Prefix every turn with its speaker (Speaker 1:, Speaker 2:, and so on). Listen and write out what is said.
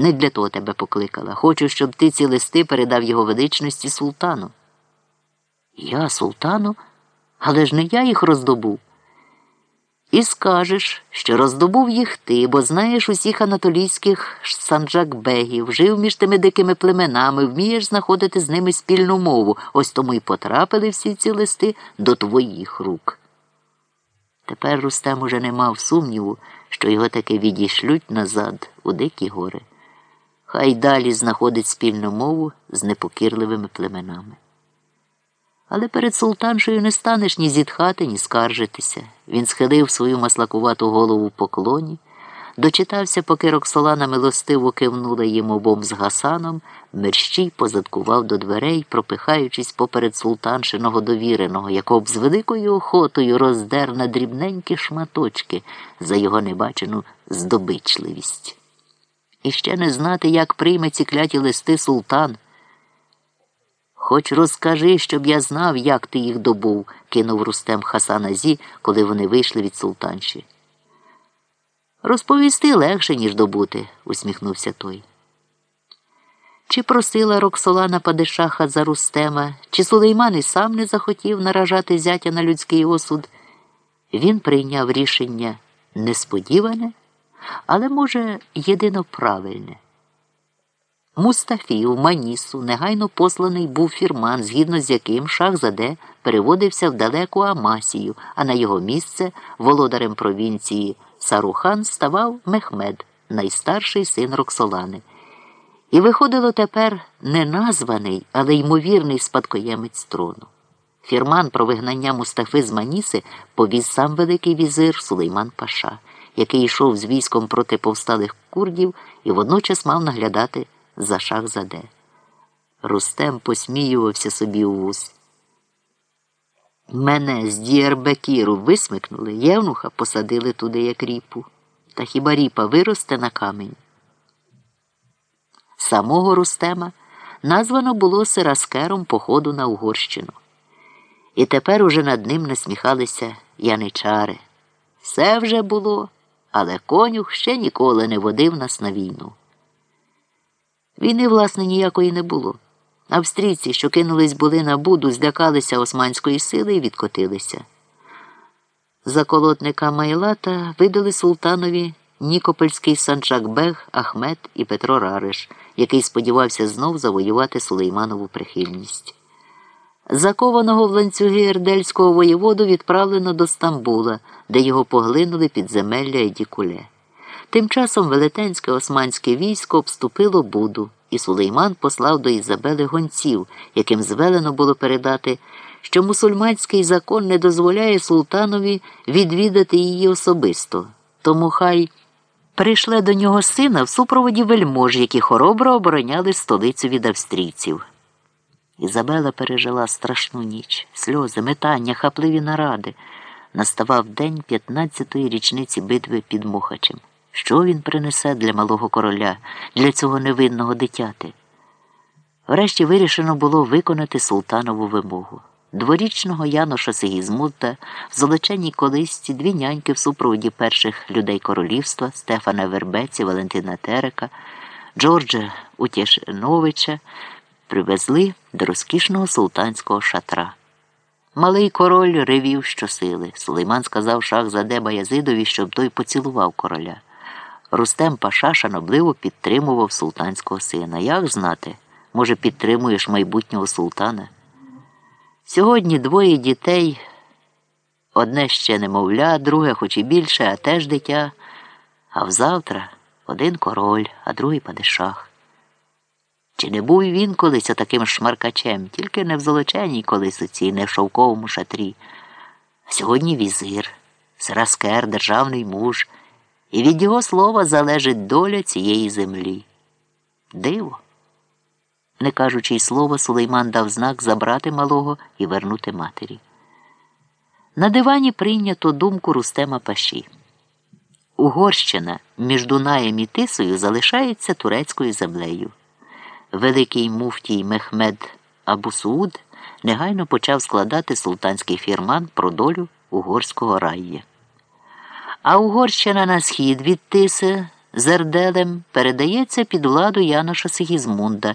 Speaker 1: Не для того тебе покликала. Хочу, щоб ти ці листи передав його величності султану. Я султану? Але ж не я їх роздобув. І скажеш, що роздобув їх ти, бо знаєш усіх анатолійських санджакбегів, жив між тими дикими племенами, вмієш знаходити з ними спільну мову. Ось тому й потрапили всі ці листи до твоїх рук. Тепер Рустем уже не мав сумніву, що його таки відійшлють назад у дикі гори. Хай далі знаходить спільну мову з непокірливими племенами. Але перед султаншею не станеш ні зітхати, ні скаржитися. Він схилив свою маслакувату голову в поклоні, дочитався, поки Роксолана милостиво кивнула їм обом з Гасаном, мерщій позадкував до дверей, пропихаючись поперед султаншиного довіреного, якого б з великою охотою роздер на дрібненькі шматочки за його небачену здобичливість. І ще не знати, як прийме ці кляті листи султан. Хоч розкажи, щоб я знав, як ти їх добув, кинув Рустем Хасан Азі, коли вони вийшли від султанші. Розповісти легше, ніж добути, усміхнувся той. Чи просила Роксолана Падишаха за Рустема, чи Сулейман і сам не захотів наражати зятя на людський осуд, він прийняв рішення несподіване, але, може, єдино правильне. Мустафів, Манісу, негайно посланий був фірман, згідно з яким Шахзаде переводився в далеку Амасію, а на його місце володарем провінції Сарухан ставав Мехмед, найстарший син Роксолани. І виходило тепер не названий, але ймовірний спадкоємець трону. Фірман про вигнання Мустафи з Маніси повіз сам Великий візир Сулейман Паша, який йшов з військом проти повсталих курдів і водночас мав наглядати за Шахзаде. Рустем посміювався собі у вус. Мене з Дієрбекіру висмикнули, євнуха посадили туди, як ріпу. Та хіба ріпа виросте на камінь? Самого Рустема названо було Сираскером походу на Угорщину. І тепер уже над ним насміхалися яничари. Все вже було, але конюх ще ніколи не водив нас на війну. Війни, власне, ніякої не було. Австрійці, що кинулись були на Буду, злякалися османської сили і відкотилися. Заколотника Майлата видали султанові Нікопольський Санчакбег, Ахмед і Петро Рариш, який сподівався знов завоювати Сулейманову прихильність. Закованого в ланцюги Ердельського воєводу відправлено до Стамбула, де його поглинули підземелля Едікуле. Тим часом велетенське османське військо обступило Буду, і Сулейман послав до Ізабели гонців, яким звелено було передати, що мусульманський закон не дозволяє султанові відвідати її особисто. Тому хай прийшли до нього сина в супроводі вельмож, які хоробро обороняли столицю від австрійців. Ізабела пережила страшну ніч, сльози, метання, хапливі наради. Наставав день 15-ї річниці битви під Мухачем. Що він принесе для малого короля, для цього невинного дитяти? Врешті вирішено було виконати султанову вимогу. Дворічного Яноша Сигізмунта в золоченій колисці дві няньки в супроводі перших людей королівства Стефана Вербеці, Валентина Терека, Джорджа Утєшиновича привезли до розкішного султанського шатра. Малий король ревів щосили. Сулейман сказав шах заде Баязидові, щоб той поцілував короля. Рустем Паша шанобливо підтримував султанського сина. Як знати, може, підтримуєш майбутнього султана? Сьогодні двоє дітей, одне ще немовля, друге, хоч і більше, а теж дитя, а взавтра один король, а другий падишах. Чи не був він колись таким шмаркачем, тільки не в золоченій колисоці, не в шовковому шатрі. Сьогодні візир, сраскер, державний муж, і від його слова залежить доля цієї землі. Диво. Не кажучи й слова, Сулейман дав знак забрати малого і вернути матері. На дивані прийнято думку Рустема Паші. Угорщина між Дунаєм і Тисою залишається турецькою землею. Великий муфтій Мехмед Абусууд негайно почав складати султанський фірман про долю угорського райя. А Угорщина на схід від Тиси зерделем передається під владу Яноша Сигізмунда,